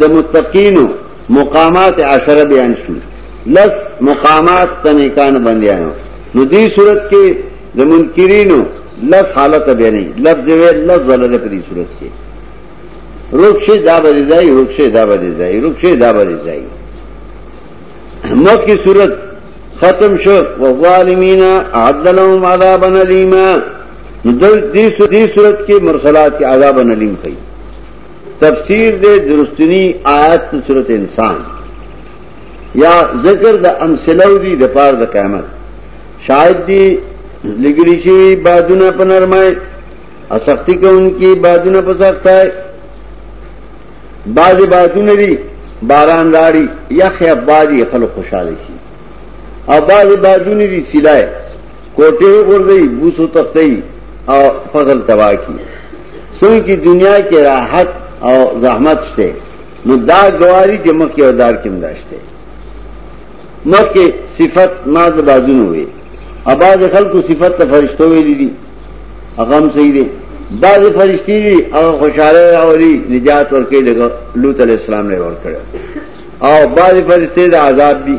د متقینو مقامات عشره بیان شو لس مقامات تنیکان بندیانو نو دی صورت کې د منکرینو لس حالت بیانې لفظ وی لس زله په دې صورت کې روکشه دا به ځای روکشه دا به ځای روکشه دا به ځای موت کی صورت ختم شو والظالمین عد لهم عذابا الیما نو دې صورت کې مرسلات کې عذاب الیم کوي تفسیر دے درستنی آیت صورت انسان یا ذکر د امثلو دی د پار د قیامت شاید دی لګلی شي بادونه په نرمای اسختی کوونکی بادونه په سختای بعضی بادونه دی باران راړي یا خیابادي خلک خوشاله شي او بعضی بادونه دی سلای کوټه وګرځي بوسو تختي او فضل تباہ کی څنګه کی دنیا کې راحت او زحمت شته نو دا گواری چې مخ کې ودار کې مداشته مخ کې صفت ما د بازونو وي اباز خلکو صفت ته فرشتو ویلي دي هغه هم صحیح دي بعض فرشتي دي هغه خوشاله راولي نجات ورکړي د لوط علی السلام نه ورکړي او بعض فرشتي د عذاب دي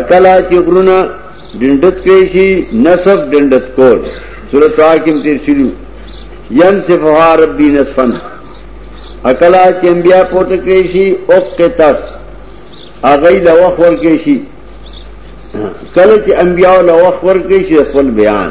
اکلا چې غرونه ډندت کړی شي نسب ډندت کول سورۃ حاکم تیر شلو ينصفها ربي نصفا اکلا چې انبیا پورته کړی شي او قطت اغه له وخت ورکړي شي کله چې انبیا له وخت ورکړي شي خپل بیان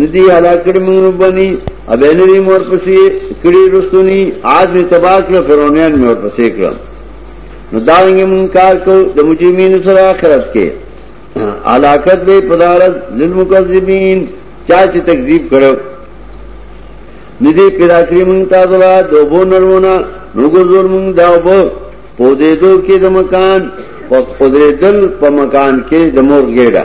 ندی هلاک کړي موږ ربانی او بین دې مور پسې کړي رستونی آج می تباہ کړ فرعونان مور پسې کړ نو دا یې مون کار کو د مجرمین سره آخرت کې علاقت به پدارت للمکذبین چا چې تکذیب کړو ندی پیدا کړی مون تاسو لا دوبو نرونه نو ګرځول مون دا وبو پودې دو کې د مکان په قدرت دل په مکان کې د مور ګډه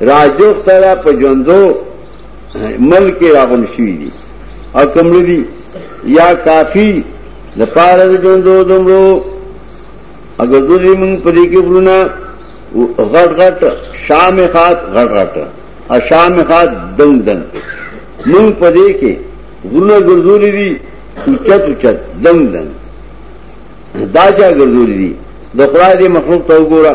راجوب سره په ژوندو ملک راغون شوی دي او کمړي دي یا کافی د پاره د ژوندو دمرو اگر دوی موږ په دې کې ورونه غټ غټ شام خات غټ غټ او شام خات دنګ دنګ موږ په دې کې ورونه ګرځولې دي اوچت اوچت دنګ دنګ دا چا ګرځولې دي د خدای دې مخلوق ته وګوره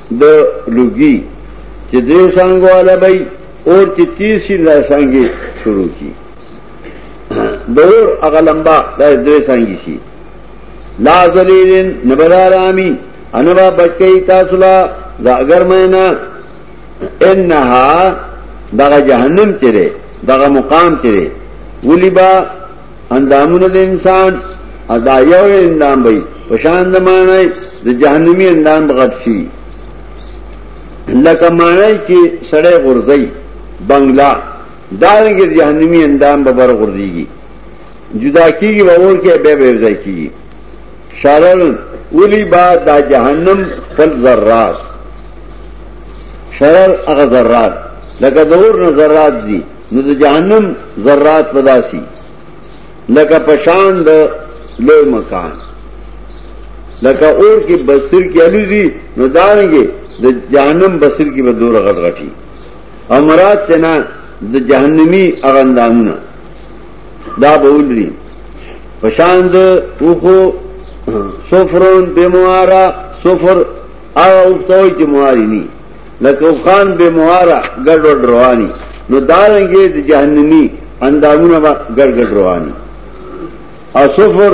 د لوګي چې دریو څنګه والا به اور چې تیر شي دا څنګه شروع کی د اور هغه لمبا دا درې څنګه شي لا ذلیلن نبدار امی انبا بچی تاسو لا دا اگر مینا انها دغه جهنم چره دغه مقام چره ولی با اندامونه د انسان ادا یو اندام وي پشان د معنی د جهنمی اندام غټ شي لکه معنی چې سړی غورځي بنگلا دارنګ جهنمی اندام به بر غورځيږي جدا کیږي باور کې به به ځای کیږي شارل اولی با دا جهنم خپل ذرات شرر هغه ذرات لکه دور نه ذرات دي نو د جهنم ذرات پداسي لکه پشان د لوی مکان لکه اور کې بصیر کې الوزي نو دانګي د جهنم بصیر کې به دور غټ غټي امرات تنا د جهنمی اغندامونه دا به ولري پشان د اوخو سفرون بموارا سفر او اوختوي چې مواري نه لکه اوخان بې مهاره ګډوډ رواني نو دا رنګې د جهنمي اندامونه به ګډګډ رواني او صفر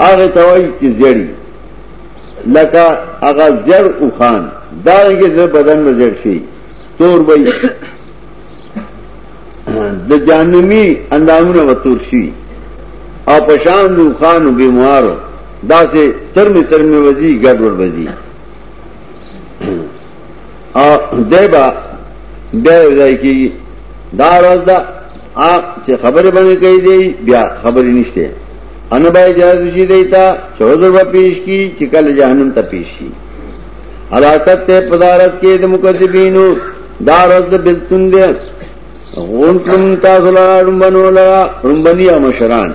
هغه توای چې زیړی لکه هغه زیړ اوخان دا رنګې د بدن نه زیړ شي تور به د جهنمي اندامونه به تور شي او پشان د اوخانو بیمارو دا سه ترمه ترمه وځي ګډوډ وځي او دیبا بیا ځای کی دا راز دا اپ چې خبره باندې کوي دی بیا خبرې نشته ان به اجازه شي دیتا چوزر و پیش کی چې کله جهنم ته پیش شي حلاکت ته پدارت کې د مکذبینو دا راز د بلتون دی غون کوم تاسو لاره رمبنو لاره رمبنی او مشران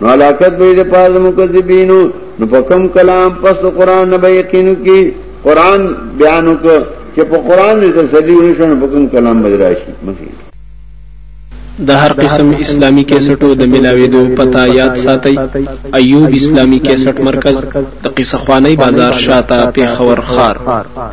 نو علاقت به د پاره مکذبینو نو په کوم کلام پس قران نه به یقین کی قران بیان وک چې په قران دې تسلی ونشنه په کوم کلام به راشي مخې د هر قسم اسلامی کیسټو د ملاویدو پتا یاد ساتي ایوب اسلامی کیسټ مرکز د قصه خوانی بازار شاته پیښور خار